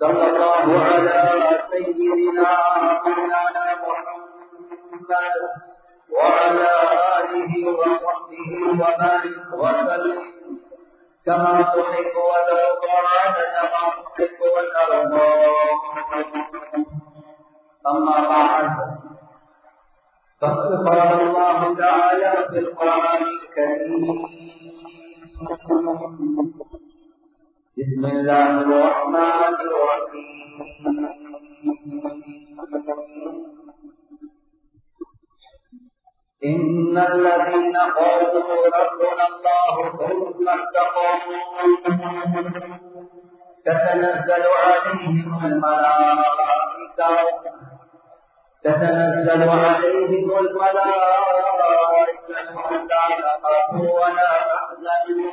صلى الله على سيدنا مولانا محمد وعلى آله وصحبه وبارك وسلم. كما تحب وترضى كما تحب وترضى أما بعد فقد قال الله تعالى في القرآن الكريم. بسم الله الرحمن الرحيم. إن الذين قالوا ربنا الله ثم استقاموا تتنزل عليهم الملائكة، تتنزل عليهم الملائكة ألا تخافوا ولا تحزنوا.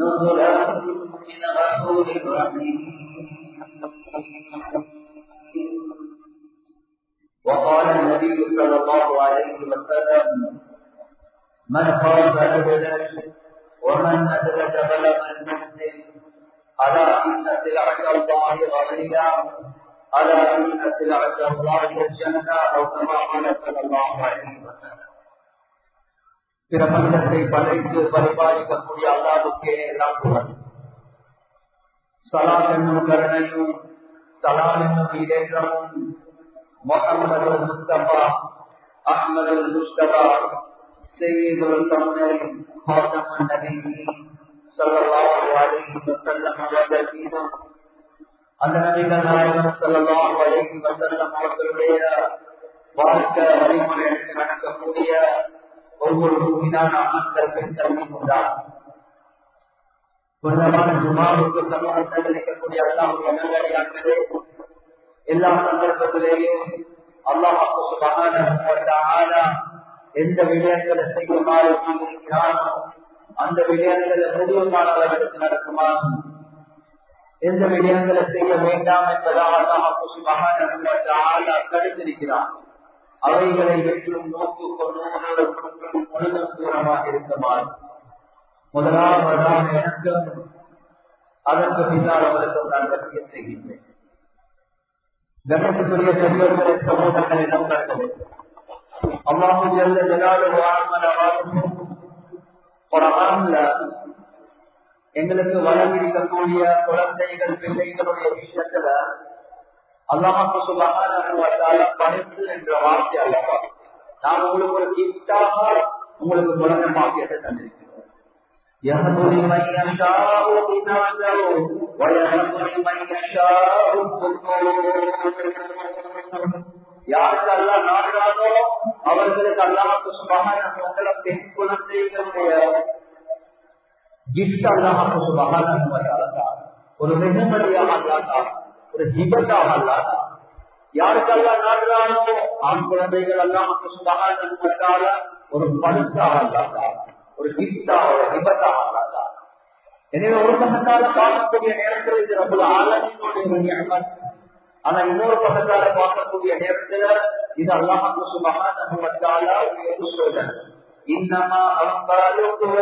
نزلا من وقال النبي صلى الله عليه وسلم من خاف أدلج ومن أدلج بلغ المنزل ألا إن سلعة الله غالية ألا إن سلعة الله الجنة أو كما قال صلى الله عليه وسلم. பிரபஞ்சத்தை படைத்து பரிபாலிக்கக்கூடிய அல்லாவுக்கே எல்லாம் புகழ். சலாம் என்னும் கருணையும் சலாம் என்னும் இடேற்றமும் முகமது முஸ்தபா அஹமது முஸ்தபா செய்யுள் தமிழை அவர்கள் மீதும் அந்த நபிகள் நாயகம் அவர்களுடைய வாழ்க்கை வழிமுறை நடக்கக்கூடிய ஒவ்வொரு மீதான அமர்ந்தல் பெண்கள் மீதுதான் ஜுமாவுக்கு அல்லாவுடைய நல்லடியார்களே எல்லா சந்தர்ப்பத்திலேயும் அல்லாஹாக்கு சுபகான எந்த விடயங்களை செய்யுமாறு இருக்கிறானோ அந்த விடயங்களை முழுவதுமான அளவிற்கு எந்த விடயங்களை செய்ய வேண்டாம் என்பதால் அல்லாஹாக்கு சுபகான தடுத்திருக்கிறான் அவைகளை வெற்றும் நோக்கு கொண்டு தூரமாக இருக்குமாறு முதலாவதாக எனக்கு அதற்கு பின்னால் அவருக்கு நான் வசிய செய்கின்றேன். கணத்துக்குரிய பெரியவர்களை சமூகங்களை நண்பர்களே அல்லாஹு ஜல்ல ஜலாலு குரான்ல எங்களுக்கு வளர்ந்திருக்கக்கூடிய குழந்தைகள் பிள்ளைகளுடைய விஷயத்துல அல்லாஹாக்கு சுபகான பணித்து என்ற வார்த்தை அல்லவா நான் உங்களுக்கு ஒரு கிஃப்டாக உங்களுக்கு குழந்தை பாக்கியத்தை தந்திருக்கிறோம்? யாருக்கு அல்லா நாடுறாரோ அவர்களுக்கு அல்லாஹாக்கு சுபகான பெண் குழந்தைகளுடைய கிஃப்ட் அல்லாஹாக்கு சுபகான ஒரு வெகுமதியாக அல்லாதான் ஒரு ஹிபத்தாக அல்லாதா யாருக்கெல்லாம் நாடுறானோ ஆண் குழந்தைகள் எல்லாம் சுபகான ஒரு பரிசாக அல்லாதா ஒரு கிஃப்டா ஒரு ஹிபத்தாக அல்லாதா எனவே ஒரு பக்கத்தால் பார்க்கக்கூடிய நேரத்தில் இது நம்மள ஆலமினுடைய ஒரு நியமத் ஆனா இன்னொரு பக்கத்தால பார்க்கக்கூடிய நேரத்துல இது அல்லாஹு சுபகான சோதனை இன்னமா அம்பாலுக்கும்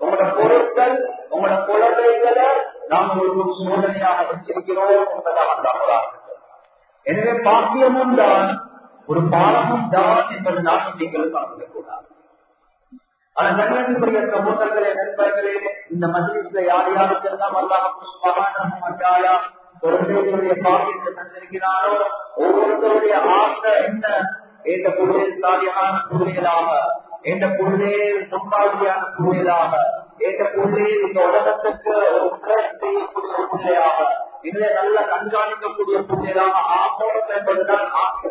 உங்களோட பொருட்கள் உங்களோட குழந்தைகளை நாம் ஒரு சோதனையாக வச்சிருக்கிறோம் என்பதாக அல்லாஹ் எனவே பாக்கியமும் தான் ஒரு பாலமும் தான் என்பது நாம் நீங்கள் பார்க்கக்கூடாது. ஆனா கண்ணியத்துக்குரிய சமூகங்களே நண்பர்களே இந்த மஜ்லிஸ்ல யார் யாருக்கெல்லாம் அல்லாஹ் குழந்தைகளுடைய பாக்கியத்தை தந்திருக்கிறாரோ ஒவ்வொருத்தருடைய ஆசை என்ன என்ற புள்ளையில் சாதியான புள்ளைகளாக என்ற புள்ளையில் முன்மாதிரியான என்ற புள்ளையில் இந்த உலகத்துக்கு ஒரு உதவி செய்யக்கூடிய இதை கண்காணிக்கக்கூடிய புள்ளைகளாக ஆகணும் என்பதுதான் ஆசை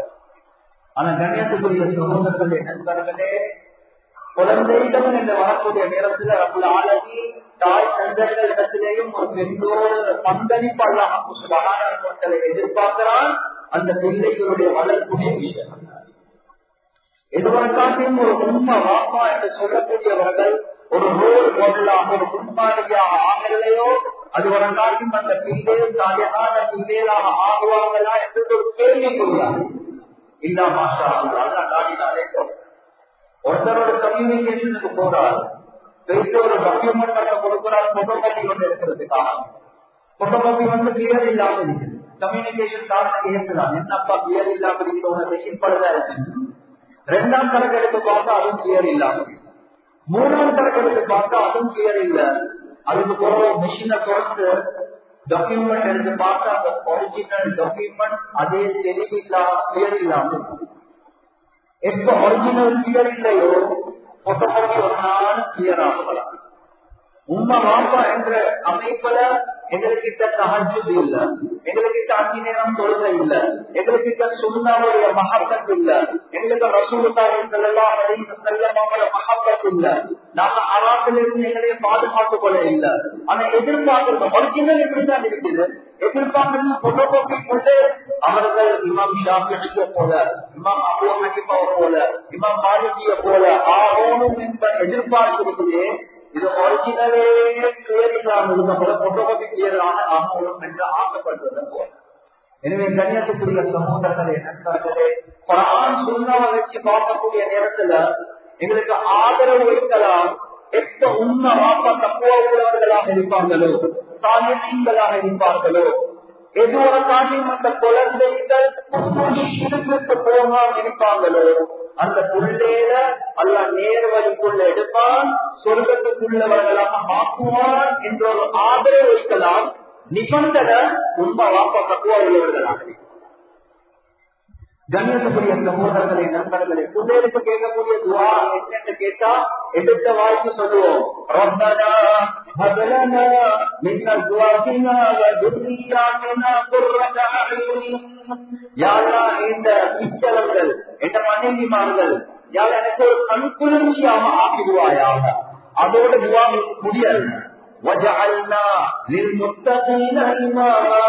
ஆனா கண்ணியத்துக்குரிய சமூகங்களே நண்பர்களே குழந்தைகள் என்று வரக்கூடிய நேரத்தில் ரகுல ஆலமி தாய் தந்தைகள் இடத்திலேயும் ஒரு பெண்ணோடு பங்களிப்பு அல்லாஹாலை எதிர்பார்க்கிறான். அந்த பிள்ளைகளுடைய வளர்ப்புடைய விஷயம் எதுவரைக்காட்டியும் ஒரு உண்மை வாப்பா என்று சொல்லக்கூடியவர்கள் ஒரு ரோல் மாடலாக ஒரு முன்மாதிரியாக ஆகலையோ? அது ஒரு காட்டும் அந்த பிள்ளையும் தாயகான பிள்ளைகளாக ஆகுவாங்களா என்று ஒரு கேள்வி கூறுகிறார். இல்ல மாஷா அதான் தாடினாலே ஒருத்தரோட கம்யூனிகேஷனுக்கு போறாரு பேசி ஒரு டாக்குமெண்ட் பண்ண கொடுக்கிறார் போட்டோகாப்பி கொண்டு இருக்கிறதுக்காக போட்டோகாப்பி வந்து கிளியர் இல்லாமல் இருக்குது. கம்யூனிகேஷன் காரணம் ஏற்கலாம் என்னப்பா கிளியர் இல்லாமல் இருக்கிறவங்க மெஷின் பழுதா இருக்கு ரெண்டாம் கணக்கு எடுத்து பார்த்தா அதுவும் கிளியர் இல்லாம மூணாம் கணக்கு பார்த்தா அதுவும் கிளியர் இல்ல. அதுக்கு போற மிஷினை தொடர்ந்து டாக்குமெண்ட் எடுத்து பார்த்தா அந்த ஒரிஜினல் டாக்குமெண்ட் அதே தெளிவு இல்லாம கிளியர் இல்லாம எப்ப ஒரிஜினல் கிளியர் இல்லையோ போட்டோகாப்பி ஒரு நாள் கிளியர் ஆகலாம். உண்மை வாப்பா என்ற அமைப்புல எங்களுக்கிட்ட தகஜது இல்ல. எங்களுக்கிட்ட அஞ்சு நேரம் தொழுகை இல்ல. எங்களுக்கிட்ட சுண்ணாவுடைய மகத்தத் இல்ல. எங்களுக்கு ரசூலுக்காக செல்லமாவோட மகத்தம் இல்ல. நாங்க அராத்திலிருந்து எங்களையே பாதுகாத்துக் கொள்ள இல்ல. ஆனா எதிர்பார்க்கிறது ஒரிஜினல் இப்படிதான் இருக்குது. எதிர்பார்க்கணும் போட்டோகாப்பி கொண்டு அவர்கள் இமாம் ஷாஃபியை போல இமாம் அபு போல இமாம் மாலிகிய போல ஆகணும் என்ப எதிர்பார்ப்பு இருக்குது இது ஒரிஜினலே கிளியர் இல்லாமல் இருந்த போல போட்டோகாப்பி கிளியர் ஆகணும் என்று ஆசைப்படுவது போல. எனவே கன்னியாகுமரிய சமூகங்களே நண்பர்களே குரான் சுண்ணாவை வச்சு பார்க்கக்கூடிய நேரத்துல எங்களுக்கு ஆதரவு வைக்கலாம் எப்ப உண்மை வாப்பா தப்புவா உள்ளவர்களாக இருப்பாங்களோ சாயங்களாக இருப்பார்களோ எது ஒரு காட்டியும் குழந்தைகள் இடுப்புக்கு இருப்பாங்களோ அந்த புள்ளேல அல்ல நேர் வழிக்குள்ள எடுப்பான் சொர்க்கத்துக்குள்ளவர்களாக மாற்றுவான் என்ற ஒரு ஆதரவு இருக்கலாம் நிபந்தனை உண்மை வாப்பா தக்குவா உள்ளவர்களாக கண்ணியத்துக்குரிய சமூகங்களை நண்பர்களை பிள்ளைகளுக்கு கேட்கக்கூடிய துவா என்னன்னு கேட்டா எடுத்த வாய்ப்பு சொல்லுவோம் ரப்பனா ஹபலனா மின் அஸ்வாஜினா வ துர்ரியாத்தினா குர்ரத அயுனின் யா அல்லாஹ் இந்த பிச்சவர்கள் இந்த மனைவிமார்கள் யா எனக்கு ஒரு கண்குளிர்ச்சியாக ஆக்கிடுவாயாக அதோட துவா முடியாது وجعلنا للمتقين إماما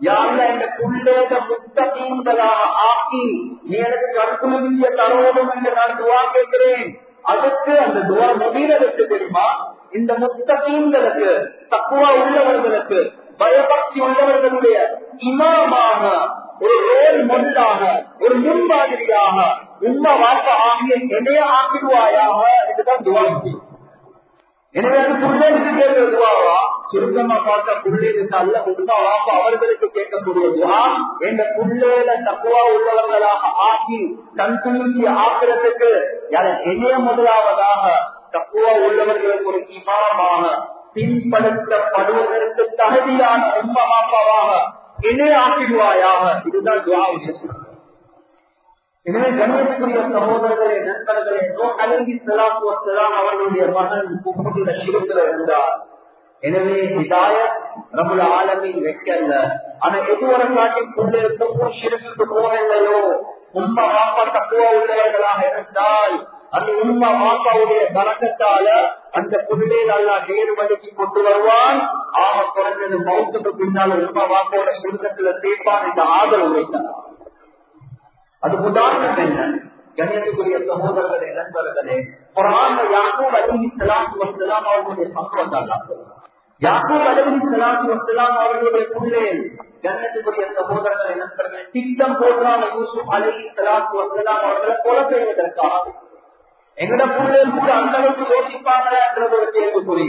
யாருல இந்த புள்ளேத முத்தகீன்களாக ஆக்கி நீ எனக்கு கற்குழுவிய தரோடும் என்று நான் துவா கேட்கிறேன். அதுக்கு அந்த துவா முடிவதற்கு தெரியுமா? இந்த முத்தகீன்களுக்கு தக்குவா உள்ளவர்களுக்கு பயபக்தி உள்ளவர்களுடைய இமாமாக ஒரு ரோல் மொழியாக ஒரு முன்மாதிரியாக உண்மை வாக்க ஆகிய என்னைய ஆக்கிடுவாயாக என்றுதான் துவா. முடியும் எனவே அது புள்ளேருக்கு கேட்கிற துவாவா? சுருக்கமா பார்த்த புள்ளேருக்கு அல்ல உண்மை அவர்களுக்கு கேட்கக்கூடிய துவா என்ற புள்ளேல தப்புவா உள்ளவர்களாக ஆக்கி தன் குளிர்ச்சி ஆக்கிறதுக்கு என்னைய முதலாவதாக தப்புவா உள்ளவர்களுக்கு ஒரு இமாமாக பின்படுத்தப்படுவதற்கு தகுதியான உண்மை இணை ஆக்கிடுவாயாக. இதுதான் துவா எனவே கண்ணியத்துக்குரிய சகோதரர்களே நண்பர்களே நோ அலங்கி சலாத்து அவர்களுடைய மகன் குப்பத்துல சிறுத்துல இருந்தார். எனவே இதாயத் நம்மள ஆலமின் வைக்கல்ல ஆனா எதுவரை காட்டி கொண்டிருக்கும் சிறுக்கு போகலையோ உண்மை வாப்பா தக்குவா உள்ளவர்களாக இருந்தால் அந்த உண்மை வாப்பாவுடைய பழக்கத்தால அந்த பொருளை நல்லா நேரு கொண்டு வருவான். ஆக குறைஞ்சது மௌத்துக்கு பின்னால் உண்மை வாப்பாவோட சுருக்கத்துல சேர்ப்பான் இந்த ஆதரவு வைத்தார் அது உதாரணம் என்ன? கண்ணியத்துக்குரிய சகோதரர்களே நண்பர்களே குரான் யாக்கூப் அலி இஸ்லாம் அவர்களுடைய சம்பவத்தை அல்லா சொல்றான் யாக்கூப் அலவி சலாத்து வசலாம் அவர்களுடைய பிள்ளைகள் கண்ணத்துக்குரிய சகோதரர்கள் நண்பர்கள் திட்டம் போடுறாங்க யூசுப் அலவி சலாத்து வசலாம் அவர்களை கொலை செய்வதற்காக. எங்கட பிள்ளைகள் கூட அந்த அளவுக்கு யோசிப்பாங்கன்றது ஒரு கேள்விக்குறி.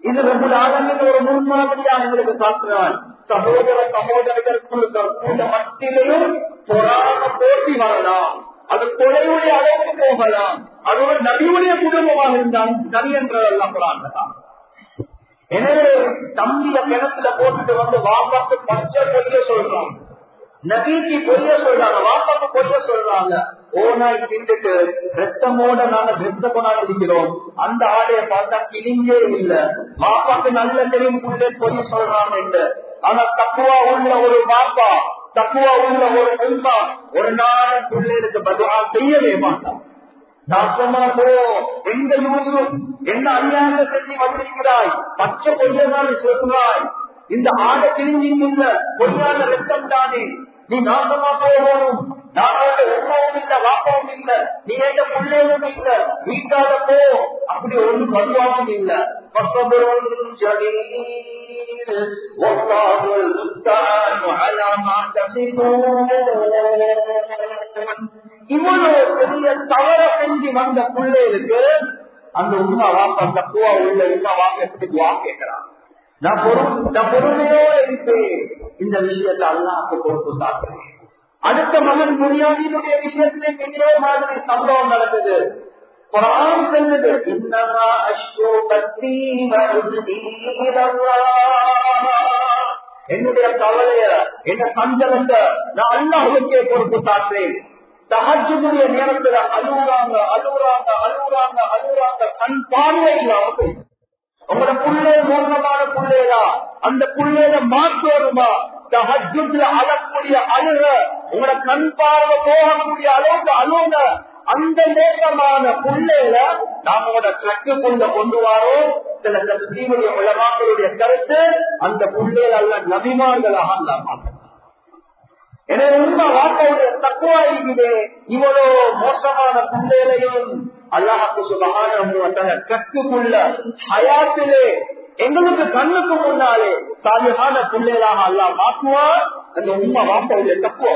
இது ரொம்ப ஆளுநர் ஒரு முன்மாதிரியா எங்களுக்கு காட்டுறான் சகோதர சகோதரர்கள் கூட மத்தியிலையும் பொறாம போட்டி வரலாம். அது கொலையுடைய அளவுக்கு போகலாம். அது ஒரு நபியுடைய குடும்பமாக இருந்தாலும் நபி என்றதெல்லாம் புறாங்கதான் எனவே தம்பிய கிணத்துல போட்டுட்டு வந்து வாப்பாக்கு பச்சை பொய்ய சொல்றான். நபிக்கு பொய்ய சொல்றாங்க வாப்பாக்கு பொய்ய சொல்றாங்க. ஓனாய் திண்டுட்டு ரத்தமோட நாங்க வெத்த கொண்டாடி இருக்கிறோம். அந்த ஆடைய பார்த்தா கிழிஞ்சே இல்ல. வாப்பாக்கு நல்ல தெரியும் புள்ளே பொய்ய சொல்றாங்க ஆனா தப்புவா உள்ள ஒரு பாப்பா தப்புவா உள்ள ஒரு உண்மா ஒரு நாள் பிள்ளைகளுக்கு பதிலா செய்யவே மாட்டான். நாசமா போ எந்த யூசும் எந்த அநியாயத்தை செஞ்சு வந்திருக்கிறாய்? பச்சை பொய்யதான் சொல்கிறாய். இந்த ஆடை பிரிஞ்சிருக்கின்ற பொய்யான ரத்தம் தானே? நீ நாசமா போகணும் நானோட உண்மவும் இல்ல வாப்பவும் இல்ல. நீ எந்த பிள்ளையும் இல்ல. வீட்டால போ. அப்படி ஒரு பருவாவும் இல்ல. பசபரும் ஜலீல். ஒன்றாவது இவ்வளவு பெரிய தவற செஞ்சு வந்த பிள்ளைகளுக்கு அந்த உண்மை வாப்பா பூவா உள்ள உண்மை வாக்க வா கேட்கிறான்? நான் பொறு- நான் பொறுமையோட இருப்பேன். இந்த விஷயத்தை அல்லாக்கு பொறுப்பு சாப்பிடுறேன் அடுத்த மகன் புரியாதினுடைய விஷயத்திலே பெரிய மாதிரி சம்பவம் நடந்தது. குரான் சொல்லுது இன்னமா அஷ்டோ என்னுடைய கவலைய என்ன சஞ்சலத்தை நான் அல்லாஹுக்கே பொறுப்பு சாற்றேன் தகஜுடைய நேரத்துல அழுகுறாங்க அழுகுறாங்க அழுகுறாங்க அழுகுறாங்க கண் பார்வை இல்லாம உங்களோட புள்ளே மோசமான புள்ளேடா. அந்த புள்ளேல மாற்று வருமா? தகஜத்துல அழக்கூடிய அழுக உங்களோட கண் பார்வை போகக்கூடிய அளவுக்கு அழுங்க அந்த நேசமான புள்ளேல நாமோட ட்ரக்குக்குள்ள கொண்டு வரோம் சில தீவுடைய உலமாக்களுடைய கருத்து அந்த புள்ளேல அல்ல நபிமான்களாக அல்ல எனவே உண்மை வார்த்தையுடைய தக்குவா இருக்குது இவ்வளவு மோசமான பிள்ளைகளையும் அல்லாஹாக்கு சுபகான கற்றுக்குள்ள ஹயாத்திலே எங்களுக்கு கண்ணுக்கு முன்னாலே சாலியான பிள்ளைகளாக அல்லா மாற்றுவார். அந்த உண்மை வார்த்தையுடைய தக்குவா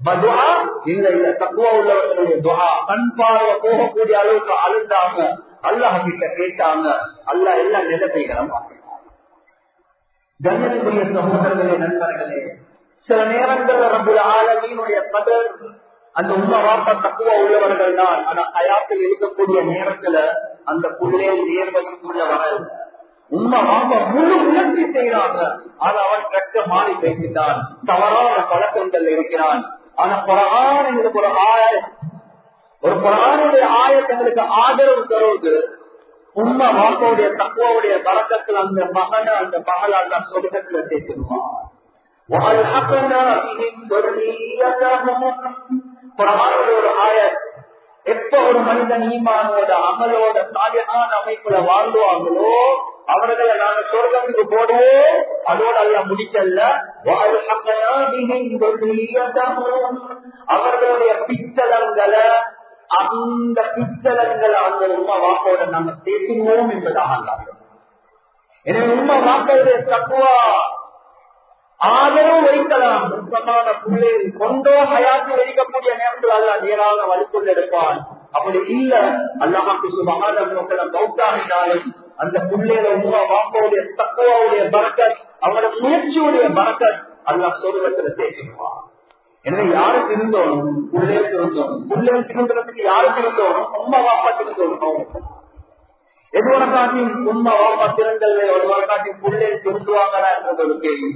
பதுவா இல்ல இல்ல தக்குவா உள்ளவர்களுடைய துஹா. கண் பார்வை போகக்கூடிய அளவுக்கு அழுந்தாங்க. அல்லாஹ் கிட்ட கேட்டாங்க. அல்லா எல்லாம் நிலத்தைகளும் கண்ணியத்துக்குரிய சகோதரர்களே நண்பர்களே சில நேரங்கள்ல நம்முடைய ஆலமீனுடைய கதர் அந்த உண்மை வாப்பா தக்குவா உள்ளவர்கள் தான். ஆனா ஹயாத்தில் இருக்கக்கூடிய நேரத்துல அந்த புள்ளையை நேர்மைக்குள்ள வரல உண்மை வாப்பா முழு முயற்சி செய்யறாங்க ஆனா அவன் கட்ட மாறி பேசிட்டான். தவறான பழக்கங்கள் இருக்கிறான். ஆனா குரான் எங்களுக்கு ஒரு ஆய ஒரு குரானுடைய ஆயத்தங்களுக்கு ஆதரவு தருவது உண்மை வாப்பாவுடைய தக்குவாவுடைய பழக்கத்தில் அந்த மகனை அந்த மகள் அந்த சொர்க்கத்துல சேர்த்துருவான் ஒரு ஆய எப்ப ஒரு மனிதன் ஈமானோட அமலோட சாலியான அமைப்புல வாழ்வாங்களோ அவர்களை நாங்க சொர்க்கத்துக்கு போடுவோம். அதோட அல்ல முடிக்கல அவர்களுடைய பித்தளங்களை அந்த பித்தளங்களை அந்த உண்மை வாக்கோட நாங்க பேசினோம் என்பதாக எனவே உண்மை வாக்களுடைய தக்குவா ஆதரவு வைக்கலாம். மோசமான பிள்ளைகள் கொண்டோ ஹயாத்தில் இருக்கக்கூடிய நேரத்தில் அல்ல நேராக வழிகொண்டு எடுப்பான். அப்படி இல்ல. அல்லாமக்கு சுபகான கௌத்தாமினாலும் அந்த பிள்ளைகளை உமா வாப்பாவுடைய தக்குவாவுடைய பறக்கத் அவங்களோட முயற்சியுடைய பறக்கத் அல்ல சொருவத்துல சேர்த்துக்குவான். எனவே யாருக்கு இருந்தோம் உள்ளே திருந்தோம் உள்ளே திருந்ததுக்கு யாருக்கு இருந்தோம் உமா வாப்பா திருந்தோம் எது வழக்காட்டி உண்மை வாப்பா திறந்தல்ல ஒரு வரக்காட்டியும் புள்ளே திருந்துவாங்களா என்றது ஒரு கேள்வி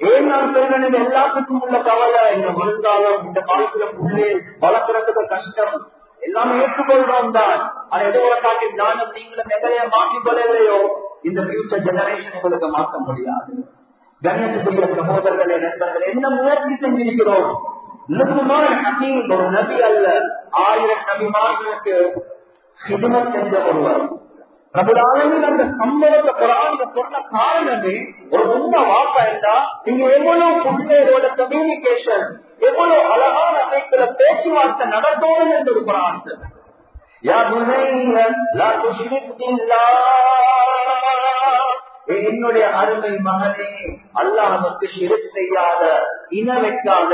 ஏன் நான் சொல்றேன் எல்லாத்துக்கும் உள்ள கவலை இந்த விழுந்தாலும் இந்த காலத்துல புள்ளே வளர்க்கறதுக்கு கஷ்டம். எல்லாமே ஏற்றுக்கொள்றோம் தான். ஆனா எது வழக்காட்டி நானும் நீங்களும் நிறைய மாற்றிக்கொள்ளலையோ இந்த பியூச்சர் ஜெனரேஷன் உங்களுக்கு மாற்ற முடியாது கண்ணியத்துக்குரிய சகோதரர்களே நண்பர்கள் என்ன முயற்சி செஞ்சிருக்கிறோம்? ஒரு நபி அல்ல. ஆயிரம் நபிமார்களுக்கு ஹிதமத் என்ற ஒருவர். பிரபுராணின் அந்த சம்பவத்தை குரான் சொன்ன காரணமே ஒரு உண்மை வாப்பா இருந்தா நீங்க எவ்வளவு புண்ணியரோட கம்யூனிகேஷன் எவ்வளவு அழகான அமைப்புல பேச்சுவார்த்தை நடத்தணும் என்று குரான் யா புனைய லா துஷ்ரிக் என்னுடைய அருமை மகனே அல்லாஹுக்கு சிறு செய்யாத இன வைக்காத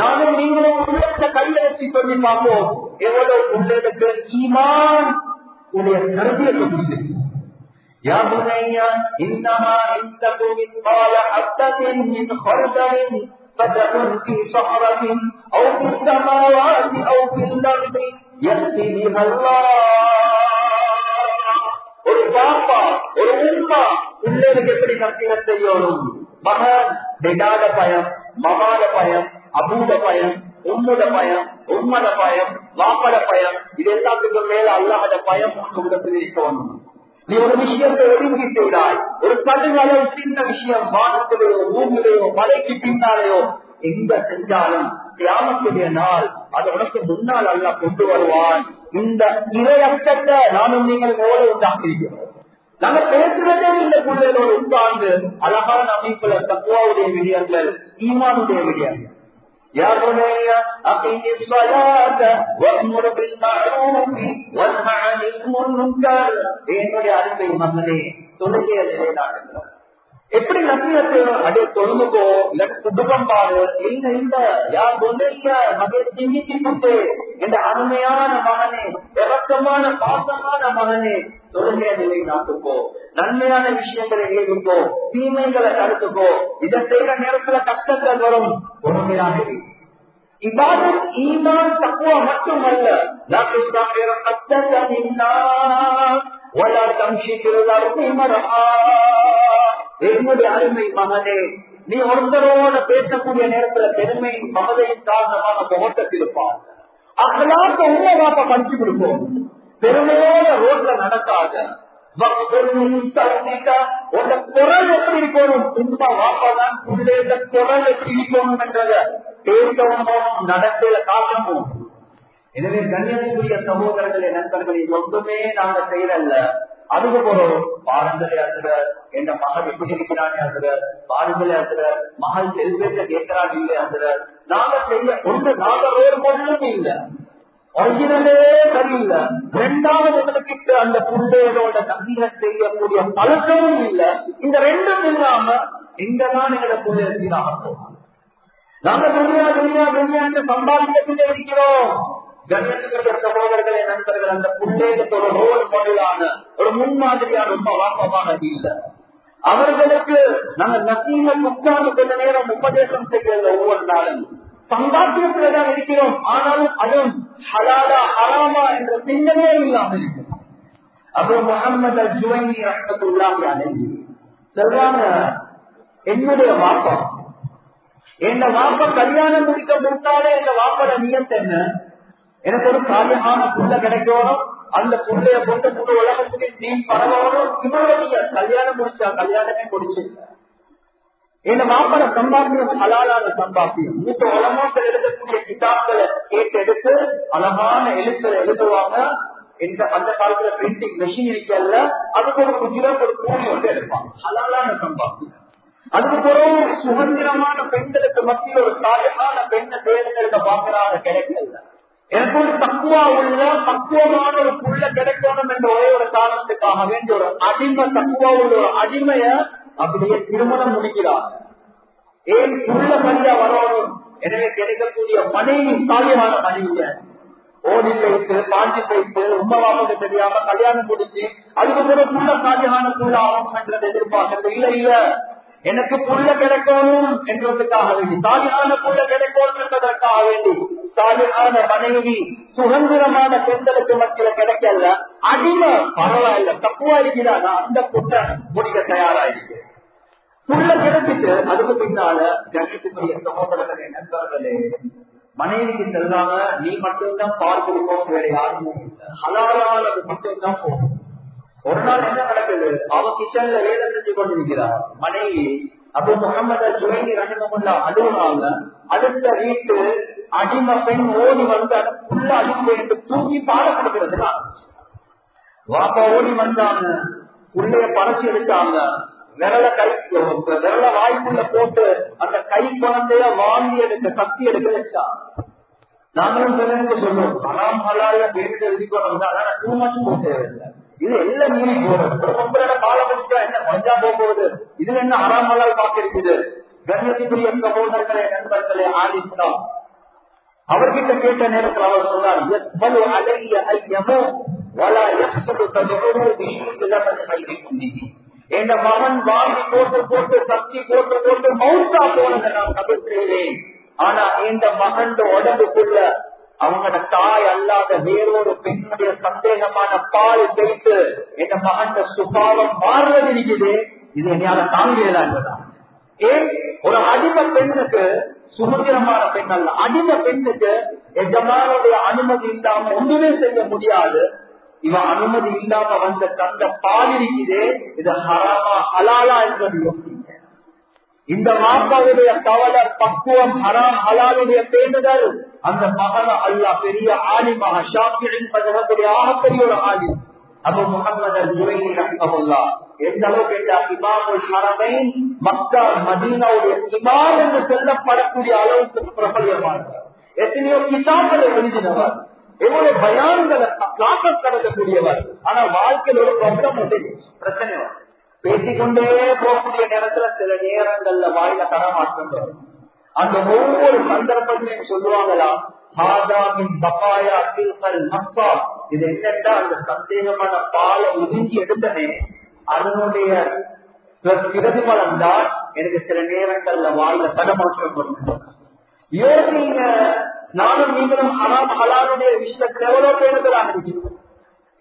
நானும் நீங்களும் உள்ளத்தை கையெழுத்தி சொல்லி பார்ப்போம் எவ்வளவு உள்ளதுக்கு ஈமான் உடைய கருதியை சொல்லுது يا بني إنما إن تك مثقال حبة من خردل فتكن في صخرة أو في السماوات أو في الأرض يأتي بها الله ஒரு பாப்பா ஒரு உம்மா பிள்ளைகளுக்கு எப்படி நத்திரம் செய்யணும்? மகன் டெடாத பயம் மகாத பயம் அபூத பயம் உம்மத பயம் உம்மத பயம் வாப்பட பயம் இது எல்லாத்துக்கும் மேல அல்லாத பயம் உலகத்தில் இருக்கணும். நீ ஒரு விஷயத்தை ஒதுங்கிட்டு விடாய். ஒரு கடுகளவு சின்ன விஷயம் வானத்திலேயோ பூமியிலேயோ மலைக்கு பின்னாலேயோ எங்க செஞ்சாலும் தியானத்துடைய நாள் அது உனக்கு முன்னால் அல்ல கொண்டு வருவான். இந்த இரையச்சத்தை நானும் நீங்கள் போல உண்டாக்கியிருக்கிறோம் நாங்க பேசுறதே இந்த பிள்ளைகளோடு உட்கார்ந்து அழகான அமைப்புல தக்குவாவுடைய விடயங்கள் ஈமானுடைய விடயங்கள் يا بني أقم الصلاة وأمر بالمعروف وانهى عن المنكر என்னுடைய அருமை மகனே தொழுகையை நிலைநாட்டுகிறார் எப்படி நம்பியத்தை அதே தொழுமுகோ இல்லாட்டி குடும்பம் பாரு இல்ல இல்ல யார் தொல்லைய மகே சிந்திச்சு கொண்டு இந்த அருமையான மகனே இறக்கமான பாசமான மகனே தொழுகைய நிலை நாட்டுக்கோ நன்மையான விஷயங்களை ஏற்றுக்கோ தீமைகளை தடுத்துக்கோ. இதை செய்யற நேரத்துல கஷ்டங்கள் வரும். பொறுமையாக இவ்வாறு ஈமான் தக்குவ மட்டுமல்ல. என்னுடைய அருமை மகனே நீ ஒருத்தரோட பேசக்கூடிய நேரத்துல பெருமை மகதையின் காரணமாக முகத்திருப்பான் அகலாக்க உண்மை வாப்ப பஞ்சு கொடுப்போம். பெருமையோட ரோட்ல நடக்காத குரல் எப்படி இருக்கணும்? உண்மை வாப்பாதான் பிள்ளைகள குரல் எப்படி இருக்கணும் என்றத பேசவும் நடத்தையில காட்டணும். எனவே கண்ணியத்துக்குரிய சகோதரர்களே நண்பர்களே ஒன்றுமே நாங்க செய்யறல்ல. அதுக்கு போறோம் பாரம்பரியத்துல என் மகள் எப்படி இருக்கிறானே அதுல பாரம்பரியத்துல மகள் செல்வத்தை கேட்கிறான் இல்லை அதுல நாங்க செய்ய ஒன்று நாங்க வேறு பொருளும் இல்லை. ஒரிஜினலே சரியில்லை. ரெண்டாவது உங்களுக்கு அந்த புள்ளைகளோட தண்ணீரை செய்யக்கூடிய பழக்கமும் இல்லை. இந்த ரெண்டும் இல்லாம எங்கதான் எங்களை புள்ளை நாங்க துணியா துணியா துணியான்னு சம்பாதிக்கக்கூடிய இருக்கிறோம். கண்ணியத்துக்குரிய சகோதரர்களே நண்பர்கள் அந்த புள்ளேருக்கு ஒரு ரோல் மாடலான ஒரு முன்மாதிரியான ரொம்ப வாப்பமாக இல்லை அவர்களுக்கு நாங்க நசீல உட்கார்ந்து கொஞ்ச நேரம் உபதேசம் செய்கிறது ஒவ்வொரு நாளும் சம்பாத்தியத்துலதான் இருக்கிறோம். ஆனாலும் அதுவும் ஹலாலா ஹராமா என்ற சிந்தனையே இல்லாமல் இருக்கு. அப்புறம் முகமது ஜுவைனி ரத்தத்துள்ளாம அடைஞ்சி சொல்றாங்க என்னுடைய வாப்பா. என் வாப்ப கல்யாணம் முடிக்க முடித்தாலே என்ற வாப்பட நியத்தை என்ன? எனக்கு ஒரு காரியமான புள்ள கிடைக்கணும். அந்த புள்ளைய கொண்டு முழு உலகத்துக்கு நீ பரவணும். இவருடைய கல்யாணம் முடிச்சா கல்யாணமே முடிச்சிருக்க. என் மாப்பட சம்பாத்தியம் ஹலாலான சம்பாத்தியம். மூத்த உலகத்தில் எழுதக்கூடிய கிதாப்களை கேட்டு எடுத்து அழகான எழுத்துல எழுதுவாங்க. இந்த அந்த காலத்துல பிரிண்டிங் மெஷின் இருக்கல அதுக்கு ஒரு குஜிரம் ஒரு கூலி வந்து எடுப்பாங்க. ஹலாலான சம்பாத்தியம். அதுக்கு பிறகு சுதந்திரமான பெண்களுக்கு மத்தியில் ஒரு காரியமான பெண்ணை தேர்ந்தெடுக்க பாக்குறாங்க கிடைக்கல. எனக்கு ஒரு தக்குவா உள்ள பக்குவமான ஒரு புள்ள கிடைக்கணும் என்ற ஒரே ஒரு காரணத்துக்காக வேண்டிய ஒரு அடிமை தக்குவா உள்ள ஒரு அடிமைய அப்படியே திருமணம் முடிக்கிறார். ஏன் புள்ள பணியா வரணும்? எனவே கிடைக்கக்கூடிய மனைவி சாலியமான மனைவிய ஓடி போயிட்டு பாஞ்சி போயிட்டு உண்மவாமுக்கு தெரியாம கல்யாணம் முடிச்சு அதுக்கு பிறகு புள்ள சாலியான புள்ள ஆகும் என்றதை எதிர்பார்க்கறது. இல்ல இல்ல. எனக்கு புள்ள கிடைக்கணும் என்றதுக்காக வேண்டி சாலியான புள்ள கிடைக்கணும் என்பதற்காக வேண்டி சாலியான மனைவி சுதந்திரமான பெண்களுக்கு மத்தியில கிடைக்கல. அடிமை பரவாயில்ல தப்புவா இருக்கிறான் அந்த புட்ட முடிக்க தயாராயிருக்கு புள்ள கிடைச்சிட்டு அதுக்கு பின்னால கணித்துக்குரிய சகோதரர்களே நண்பர்களே? மனைவிக்கு செல்லாம நீ மட்டும்தான் பால் கொடுப்போம் வேற யாருமே இல்லை. ஹலாலால் அது மட்டும்தான் போகும். ஒரு நாள் என்ன நடக்குது? அவ கிச்சன்ல வேலை செஞ்சு கொண்டிருக்கிறார். மனைவி அப்போ முகமது ஜுவைனி ரஹிமமுல்லா அழுவுனாங்க அடுத்த வீட்டு அடிமை பெண் ஓடி வந்து அந்த புள்ள அடிமை என்று தூக்கி பாட கொடுக்கிறது வாப்பா ஓடி வந்தாங்க. உள்ளே பறச்சு எடுத்தாங்க. விரல கை விரல வாய்ப்புள்ள போட்டு அந்த கை குழந்தைய வாங்கி எடுக்க சக்தி எடுக்க வச்சா நாங்களும் சொல்லுவோம் ஹராம் ஹலால பேருக்கு எழுதிக்கணும் ஆனா டூ மச் போட்டு தேவையில்லை. இது எல்லாம் மீறி போறது உங்களோட கால முடிச்சா என்ன கொஞ்சா போக போகுது இதுல என்ன அறாமலால் ஹலால் பார்க்க இருக்குது கண்ணியத்துக்குரிய சகோதரர்களே நண்பர்களே ஆதித்தான் அவர்கிட்ட கேட்ட நேரத்தில் அவர் சொன்னார் "யஸ்பலு என் மகன் வாங்கி போட்டு போட்டு சக்தி போட்டு போட்டு மவுத்தா போனதை நான் தவிர்க்கிறேன். ஆனா இந்த மகன் உடம்புக்குள்ள அவங்களோட தாய் அல்லாத வேறொரு பெண்ணுடைய சந்தேகமான பால் தெரித்து என் மகன் சுபாவம் மாறுவது இருக்குது இது? என்னால தாங்கலாம் ஏன்? ஒரு அடிமை பெண்ணுக்கு சுதந்திரமான பெண் அல்ல. அடிமை பெண்ணுக்கு எஜமானுடைய அனுமதி இல்லாம ஒன்றுமே செய்ய முடியாது. இவன் அனுமதி இல்லாம வந்த தந்த பால் இது ஹராமா ஹலாலா என்பது யோசிங்க இந்த மாப்பாவுடைய கவலை பக்குவம் ஹராம் ஹலாலுடைய பேணுதல் அந்த மகன அல்லா பெரிய ஆலிமாக ஷாப்பியின் பதகத்துடைய ஆகப்பெரிய ஒரு ஆலி அபு முகமது அல் எந்த அளவுக்கு என்றால் இமாமுல் மக்கா மதீனாவுடைய இமாம் என்று சொல்லப்படக்கூடிய அளவுக்கு பிரபல்யமானவர். எத்தனையோ கிதாப்களை எழுதினவர். எவ்வளவு பயான்களை கிளாசஸ் கடக்கக்கூடியவர் ஆனா வாழ்க்கையில் ஒரு பிரபலம் பிரச்சனை வரும். பேசிக்கொண்டே போகக்கூடிய நேரத்துல சில நேரங்கள்ல வாயில தரமாற்றம் வரும் அந்த ஒவ்வொரு சந்தர்ப்பத்திலையும் சொல்லுவாங்களா? பப்பாயா இது என்னன்னா அந்த சந்தேகமான பாலை உதிஞ்சி எடுத்தனே அதனுடைய பிரதிபலம் தான் எனக்கு சில நேரங்கள்ல வாயில தடமாற்றம் வரும் யோசிங்க நானும் நீங்களும் ஹராம் ஹலாலுடைய விஷயத்துல எவ்வளவு பேருதலாக இருக்கிறோம்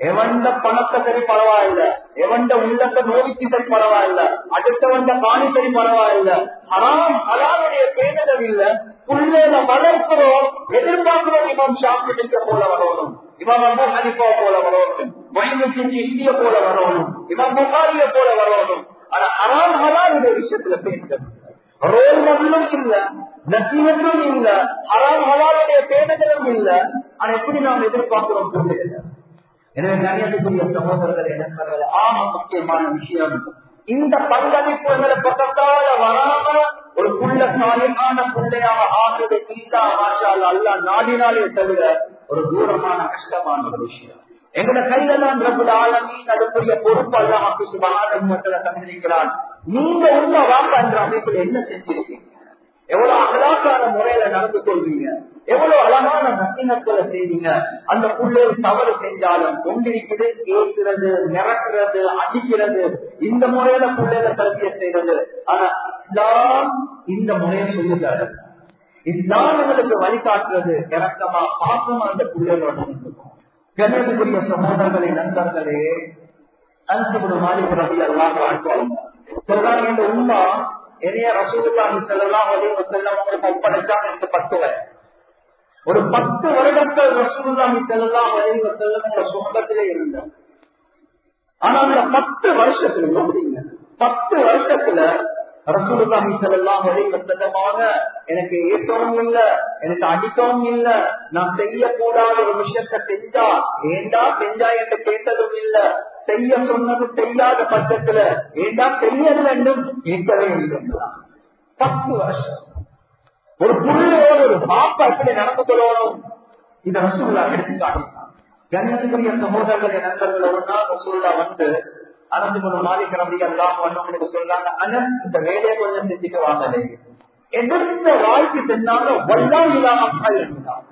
எவண்ட பணத்தை சரி பரவாயில்ல எவண்ட உள்ளத்தை நோய்க்கு சரி பரவாயில்ல அடுத்தவண்ட காணி சரி பரவாயில்ல. ஹராம் ஹராமுடைய பேரிடர் இல்ல. புள்ளேல வளர்க்கிறோம் எதிர்பார்க்கிறோம் இவன் ஷாப்பிட்டு போல வரணும். இவன் வந்து ஹனிஃபா போல வரணும். வயது செஞ்சு இந்திய போல வரணும். இவன் புகாரிய போல வரணும். ஆனா ஹராம் ஹராமுடைய விஷயத்துல பேசுறது ரோல் மாடலும் இல்ல நசீனத்தும் இல்ல ஹராம் ஹலாலுடைய பேரிடரும் இல்ல. ஆனா எப்படி நாம் எதிர்பார்க்கிறோம் புள்ளேல எனவே கணியத்துக்குரிய சகோதரர்கள் என்ன ஆக முக்கியமான விஷயம் இந்த பங்களிப்பு எங்களை பக்கத்தால வராம ஒரு புள்ள சாயமான புள்ளையாக ஆகுது இல்லா மாற்றால் அல்ல நாடினாலே தவிர ஒரு தூரமான கஷ்டமான ஒரு விஷயம். எங்கட கையில தான் பிரபுட ஆலமீன் அதுக்குரிய பொறுப்பு அல்லாஹ் சுபகாரத்துல தந்திருக்கிறான். நீங்க உங்க வாங்க என்ற அமைப்புல என்ன செஞ்சிருக்கீங்க? எவ்வளவு அகலாக்கான முறையில நடந்து கொள்வீங்க? எவ்வளவு அழகான நசினத்துல செய்வீங்க? அந்த புள்ள தவறு செஞ்சாலும் கொண்டிருக்கிறது கேட்கிறது மிரட்டுறது அடிக்கிறது. இந்த முறையில புள்ளையில கல்விய செய்யறது. ஆனா இஸ்லாம் இந்த முறையை சொல்லுகிறாரு இஸ்லாம் எங்களுக்கு வழிகாட்டுறது இறக்கமா பாசமா அந்த புள்ளைகளோட கணக்குரிய சமூகங்களே நண்பர்களே அன்பு மாலிக் ரவி எல்லாம் வாழ்த்துவாங்க சொல்றாங்க இந்த உண்மை என்னைய ரசூலுல்லாஹி ஸல்லல்லாஹு அலைஹி வஸல்லம் உங்களுக்கு ஒப்படைச்சாங்க இந்த ஒரு பத்து வருடங்கள் ரசூலுல்லாஹி ஸல்லல்லாஹு அலைஹி வஸல்லம் உங்க இருந்தார் ஆனா அந்த பத்து வருஷத்துல யோசிங்க பத்து வருஷத்துல ரசூலுல்லாஹி ஸல்லல்லாஹு அலைஹி வஸல்லமாக எனக்கு ஏற்றவும் இல்ல எனக்கு அடிக்கவும் இல்ல நான் செய்யக்கூடாத ஒரு விஷயத்தை செஞ்சா ஏண்டா செஞ்சா என்று கேட்டதும் இல்ல செய்ய சொன்னது செய்யாத பட்சத்துல ஏண்டா செய்ய வேண்டும்? கேட்கவே இல்லை. பத்து வருஷம். ஒரு புள்ளையோடு ஒரு பாப்பா எப்படி நடந்து கொள்ளணும். இந்த ரசூல்லா எடுத்து காட்டினான் கண்ணியத்துக்குரிய சகோதரர்கள் நண்பர்கள் ஒரு நாள் ரசூல்லா வந்து அனந்து கொண்டு மாலிக் ரவி எல்லாம் வண்ணவங்களுக்கு சொல்றாங்க அனந்த் இந்த வேலையை கொஞ்சம் செஞ்சுட்டு வாங்கலே எதிர்த்த வாழ்க்கை செஞ்சாங்க வல்லா இல்லாம இருந்தான்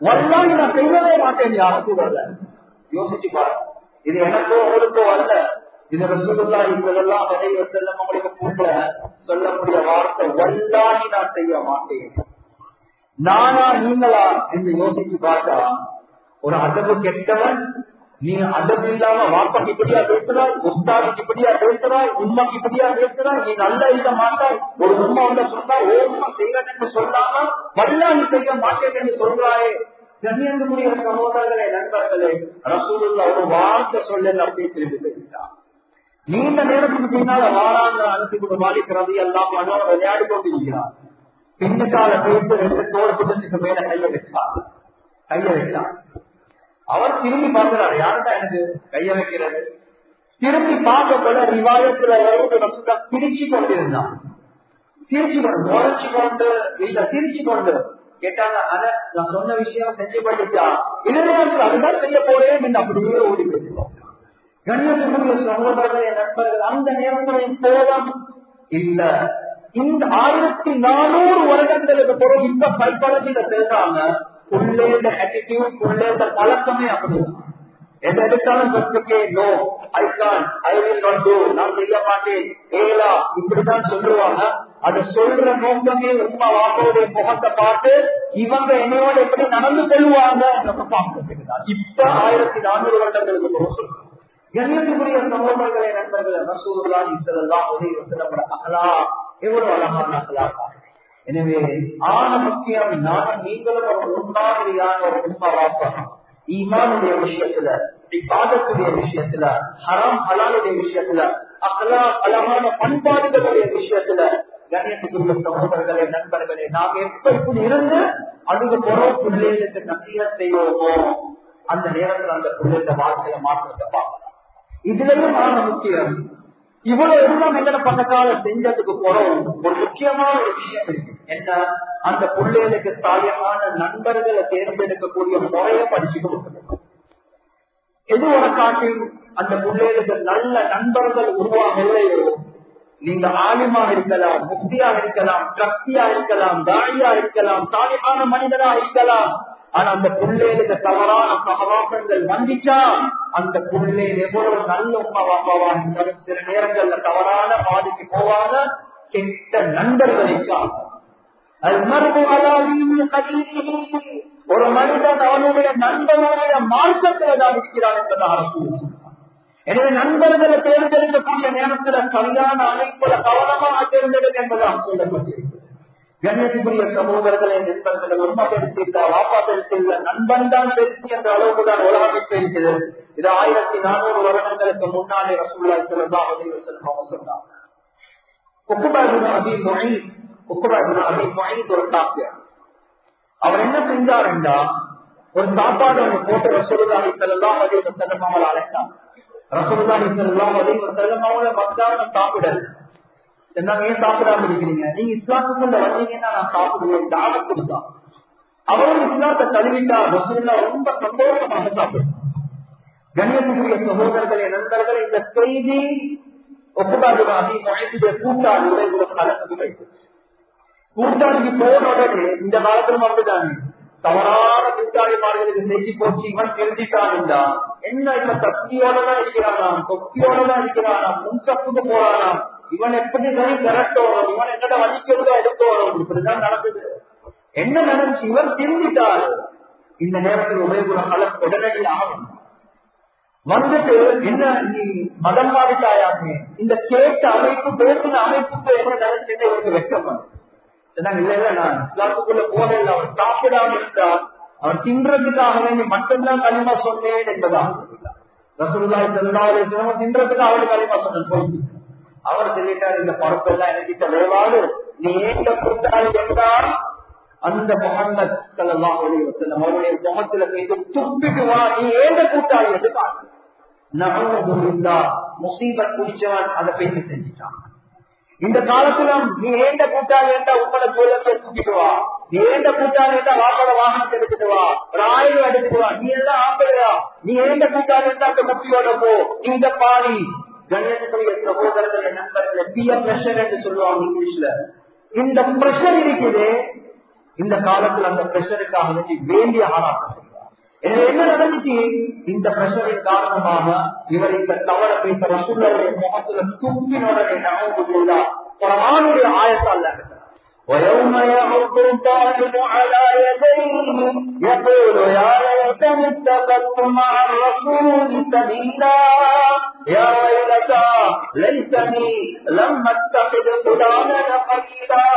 வல்லா நான் செய்யவே மாட்டேன் யாரும் சூழல யோசிச்சு பாருங்க. இது எனக்கோ அவருக்கோ அல்ல. இது ரசூலுல்லா இதெல்லாம் வரைய செல்லம் உங்களுக்கு கூட சொல்லக்கூடிய வார்த்தை வல்லாகி நான் செய்ய மாட்டேன். நானா நீங்களா என்று யோசிச்சு பார்த்தா ஒரு அதவு கெட்டவன் நீ அதவு இல்லாம வாப்பாக்கு இப்படியா பேசுறாய் உஸ்தாதுக்கு இப்படியா பேசுறாய் உண்மைக்கு இப்படியா பேசுறாய் நீ நல்ல இருக்க மாட்டாய் ஒரு உண்மை வந்து சொன்னா ஓ உண்மை செய்யறேன் என்று சொல்லாம வல்லா நீ செய்ய மாட்டேன் என்று சொல்றாயே. கண்ணியங்குரிய சகோதரர்களே நண்பர்களே ரசூலுல்லா ஒரு வார்த்தை சொல்லல அப்படியே திரும்பி பேசிட்டான் நீண்ட நேரத்துக்கு பின்னால வாராங்க அனுப்பி மாலிக் ரவி எல்லாம் விளையாடி கொண்டிருக்கிறார். பின்னக்கால பேசு ரெண்டு புத்தகத்துக்கு மேல கைய வச்சான் கைய வச்சான் அவர் திரும்பி பார்க்கிறார் யாருடா எனக்கு கைய வைக்கிறது. திரும்பி பார்க்க போல ரிவாயத்துல திருச்சி கொண்டிருந்தான். திருச்சி கொண்டு முறைச்சு கொண்டு இல்ல திருச்சி கொண்டு கேட்டாங்க அத நான் சொன்ன விஷயம் செஞ்சு பண்ணிட்டா இல்லைன்னா அதுதான் செய்ய போறேன் என்று அப்படியே ஓடி போயிருக்கோம் கண்ணியத்துக்குரிய சகோதரர்களே நண்பர்கள் அந்த நேரத்தில் கோபம் இல்ல. இந்த ஆயிரத்தி நானூறு வருடங்களுக்கு பிறகு இந்த பைக்காலஜியில பேசுறாங்க உள்ளே ஆட்டிடியூட் உள்ளே பழக்கமே அப்படிதான் எந்த எடுத்தாலும் சொத்துக்கே no I can I will not do நான் செய்ய மாட்டேன் ஏலா இப்படிதான் சொல்லுவாங்க. அது சொல்ற நோக்கமே உமா வாப்போடைய முகத்தை பார்த்து இவங்க என்னையோட எப்படி நடந்து கொள்வாங்க? நம்ம பார்க்கிறதுக்கு இப்ப ஆயிரத்தி நானூறு வருடங்களுக்கு சொல்றோம் கண்ணியத்துக்குரிய சகோதரர்களே நண்பர்கள் ரசூலுல்லாஹி ஸல்லல்லாஹு அலைஹி வஸல்லம் அகலா எவ்வளவு அழகான அகலா எனவே ஆன முக்கியம் நானும் நீங்களும் ஒரு முன்மாதிரியான ஒரு உண்மை வாப்பகம் ஈமானுடைய விஷயத்துல இப்பாதத்துடைய விஷயத்துல ஹராம் ஹலாலுடைய விஷயத்துல அகலா அழகான பண்பாடுகளுடைய விஷயத்துல கண்ணியத்துக்குரிய சகோதரர்களே நண்பர்களே நாம் எப்ப இப்படி இருந்து அணுகு போறோம் பிள்ளைகளுக்கு நசீகம் செய்வோமோ அந்த நேரத்தில் அந்த பிள்ளைங்க வாழ்க்கையை மாற்றத்தை பார்க்கணும். இதுலயும் ஆன முக்கியம். இவ்வளவு எல்லாம் எங்கட பண்ண செஞ்சதுக்கு போறோம். ஒரு முக்கியமான ஒரு விஷயம் இருக்கு. என்ன? அந்த பிள்ளைகளுக்கு சாயமான நண்பர்களை தேர்ந்தெடுக்கக்கூடிய முறைய படிச்சு கொடுக்கணும் எது உனக்காட்டி? அந்த பிள்ளைகளுக்கு நல்ல நண்பர்கள் உருவாகலையோ நீங்க ஆலிமாக இருக்கலாம் முக்தியா இருக்கலாம் சக்தியா இருக்கலாம் தாழியா இருக்கலாம் சாலியான மனிதனா இருக்கலாம். ஆனா அந்த பிள்ளைகளுக்கு தவறான சகவாசங்கள் வந்துச்சா அந்த பிள்ளைகள் எவ்வளவு நல்ல உமாவாப்பாவா இருந்தாலும் சில நேரங்கள்ல தவறான பாதிக்கு போவாங்க கெட்ட நண்பர்களுக்காக ஒரு மனிதன் அவனுடைய நண்பனுடைய மார்க்கத்தில் தான் இருக்கிறான் என்பதாக எனவே நண்பர்களை தேர்ந்தெடுக்கக்கூடிய நேரத்தில் சரியான அமைப்புல கவனமாக தேர்ந்தெடுக்க என்பதாக சொல்லப்பட்டிருக்கிறது கண்ணியத்துக்குரிய சமூகங்களை நண்பர்களை உண்மை பெருத்தில்ல வாப்பா பெருத்தில்ல நண்பன் தான் பெருத்தி என்ற அளவுக்கு தான் உலகமைப்பு இருக்கிறது இது ஆயிரத்தி நானூறு வருடங்களுக்கு முன்னாலே ரசூல்லா செல்லா அப்படின்னு சொன்னாங்க. குக்குபாபின் அபி மொழி குக்குபாபின் அபி மொழி ஒரு டாக்டர் அவர் என்ன செஞ்சாருண்டா? ஒரு சாப்பாடு அவங்க போட்டு ரசூலுல்லாஹி ஸல்லல்லாஹு அலைஹி வஸல்லம் அவங்களை அழைத்தார் ரசூலுல்லாஹி ஸல்லல்லாஹு அலைஹி வஸல்லம் அவங்கள மத்தான சாப்பிடல். என்ன ஏன் சாப்பிடாம இருக்கிறீங்க? நீங்க இஸ்லாத்துக்குள்ள வந்தீங்கன்னா நான் சாப்பிடுவேன். தாவத் கொடுத்தா அவரும் இஸ்லாத்தை தழுவிட்டா ரசூல்லா ரொம்ப சந்தோஷமாக சாப்பிடும். கண்ணியத்துக்குரிய சகோதரர்களே நண்பர்களே இந்த செய்தி ஒப்புதாதுவாகி மழைத்துடைய கூட்டாளிகளை உடைய கலந்து வைத்து கூட்டாளிக்கு போன உடனே இந்த காலத்திலும் அப்படிதானே. தவறான கூட்டாளிமார்களுக்கு செய்தி போச்சு இவன் திருந்திட்டான்டா என்ன இப்ப சக்தியோட தான் இருக்கிறானாம் தொப்பியோட தான் இருக்கிறானாம் முன்சப்புக்கு போறானாம் இவன் எப்படி சரி கரெக்டோம் இவன் என்னோட வலிக்கிறதோ எடுத்தோம் இப்படிதான் நடந்தது. என்ன நடந்துச்சு? இவன் திருந்திட்டார் இந்த நேரத்தில் உபயோக கலம் உடனடி வந்துட்டு என்ன நீ மதம் மாறிட்டாயாமே இந்த கேட்ட அமைப்பு பேசின அமைப்புக்கு என்ன நடந்துட்டு இவருக்கு வெட்கப்படும் இல்ல இல்ல நான் இஸ்லாத்துக்குள்ள போனேன். அவன் சாப்பிடாம இருந்தால் அவன் தின்றதுக்காக வேண்டி மட்டும்தான் களிமா சொன்னேன் என்பதாக ரசூலுல்லாஹி ஸல்லல்லாஹு தின்றதுக்கு அவரு களிமா சொன்னது. அவர் சொல்லிட்டார் இந்த பரப்பெல்லாம் எனக்கு விளைவாடு நீ ஏந்த கூட்டாளி என்றால் அந்த முகமது ஸல்லல்லாஹு அலைஹி வஸல்லம் அவருடைய முகத்துல மீது துப்பிட்டு வா நீ ஏந்த கூட்டாளி என்று காட்டு முசீபத் குடிச்சவன் அதை பேசி செஞ்சுட்டான். இந்த காலத்துல நீ ஏண்ட கூட்டாளி என்றா உங்களோட கோலத்தை தூக்கிட்டு வா. நீ ஏண்ட கூட்டாளி என்றா வாப்பட வாகனத்தை எடுத்துட்டு வா. ராயில் எடுத்துட்டு வா. நீ எல்லாம் ஆம்பளையா? நீ ஏண்ட கூட்டாளி என்றா அந்த முட்டியோட போ. இந்த பாடி கண்ணியத்துக்குரிய சகோதரர்கள் நண்பர்கள் பிய பிரஷர் என்று சொல்லுவாங்க இங்கிலீஷ்ல. இந்த பிரஷர் இருக்குது இந்த காலத்துல அந்த பிரஷருக்காக வேண்டி வேண்டிய ஆளாக்கம் என்ன நடந்துச்சு? இந்த பிரஷரின் காரணமாக இவர் இந்த தவற பேச ரசூலுடைய முகத்துல துப்பினுடைய நகர்வுகளா குரானுடைய ஆயத்தால் ويوم يعض الظالم على يديه يقول يا ليتني اتخذت مع الرسول سبيلا يا ويلتى ليتني لم اتخذ فلانا قليلا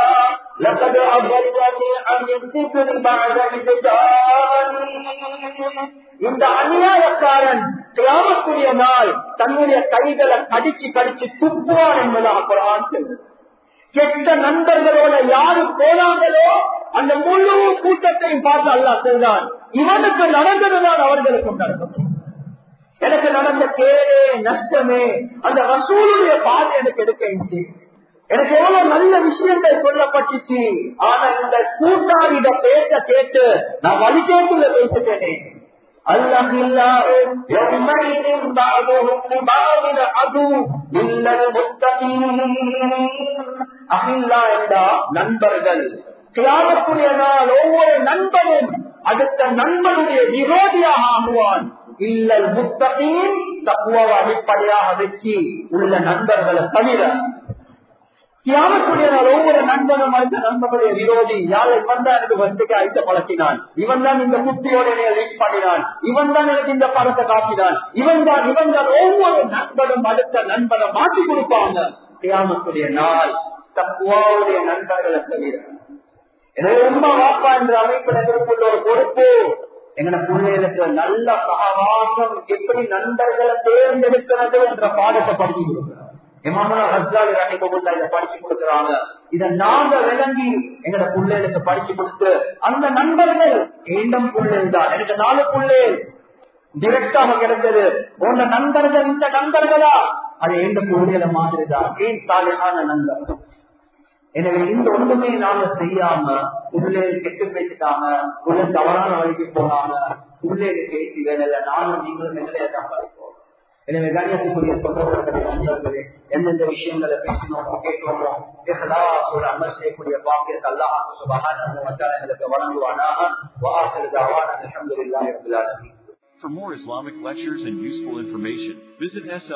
لقد أضلني عن الذكر بعد إذ இந்த அநியாயக்காரன் கிராமக்கூடிய நாள் தன்னுடைய கைகளை கடிச்சு கடிச்சு துப்புவார் என்பதாக குரான் கெட்ட நண்பர்களோட யாரு போனாங்களோ அந்த முழு கூட்டத்தையும் பார்த்து அல்லா செய்தான் இவனுக்கு நடந்ததுதான் அவர்களுக்கும் நடந்தது எனக்கு நடந்த கேடே நஷ்டமே அந்த ரசூலுடைய பாதை எனக்கு எடுக்க எனக்கு எவ்வளவு நல்ல விஷயங்கள் சொல்லப்பட்டுச்சு. ஆனா இந்த கூட்டாளிட பேச கேட்டு நான் வழி கேட்டுல பேசுகிறேன் الأخلاء يومئذ بعضهم لبعض عدو إلا المتقين அகில்லா என்றா நண்பர்கள் கியாமத்துடைய நாள் ஒவ்வொரு நண்பனும் அடுத்த நண்பனுடைய விரோதியாக ஆகுவான் இல்லல் முத்தகையும் தப்புவாவை அடிப்படையாக வச்சு உள்ள நண்பர்களை தவிர கியாமத்துடைய ஒவ்வொரு நண்பனும் அடுத்த நண்பனுடைய விரோதி யார் இவன் தான் எனக்கு வசதிக்கு அழைத்த பழக்கினான். இவன் தான் இந்த குட்டியோட என்னை லிங்க் பண்ணினான். இவன் தான் எனக்கு இந்த படத்தை காட்டினான். இவன் தான் இவன் தான் ஒவ்வொரு நண்பனும் அடுத்த நண்பனை மாற்றி கொடுப்பாங்க. கியாமத்துடைய நாள் தப்புவாவுடைய நண்பர்களை தவிர எனவே ரொம்ப வாப்பா என்ற அமைப்பில் எங்களுக்குள்ள ஒரு பொறுப்பு. எங்கட பிள்ளைகளுக்கு நல்ல சகவாசம் எப்படி நண்பர்களை தேர்ந்தெடுக்கிறது என்ற பாடத்தை படிச்சு கொடுக்கிறார். இமாமனா ஹஸ்லாலி ரஹிமகுல்லா படிச்சு கொடுக்குறாங்க. இத நாங்க விளங்கி எங்கட பிள்ளைகளுக்கு படிச்சு கொடுத்து அந்த நண்பர்கள் ஏண்டம் பிள்ளைகள் தான் எனக்கு நாலு பிள்ளைகள் டிரெக்டாக கிடைத்தது. உன்ன நண்பர்கள் இந்த நண்பர்களா? அது எந்த பிள்ளைகளை மாதிரி தான் ஏன் சாலையான நண்பர்கள் எனவே இந்த ஒன்றுமே நாங்க செய்யாம உள்ளே கெட்டு பேசிட்டாங்க உள்ள தவறான வழிக்கு போனாங்க உள்ளே பேசி வேலை நானும் நீங்களும் எங்களே தான் எனவே கண்ணியத்துக்குரிய சொல்றவர்களுடைய நண்பர்களே எந்தெந்த விஷயங்களை பேசினோமோ கேட்கிறோமோ இஹ்லாஸோட அமல் செய்யக்கூடிய பாக்கியத்தை அல்லாஹ் சுபஹானஹு வ தஆலா எங்களுக்கு வழங்குவானாக வ ஆகிரு தஅவானா அல்ஹம்துலில்லாஹி ரப்பில் ஆலமீன் For more Islamic lectures and useful information, visit SL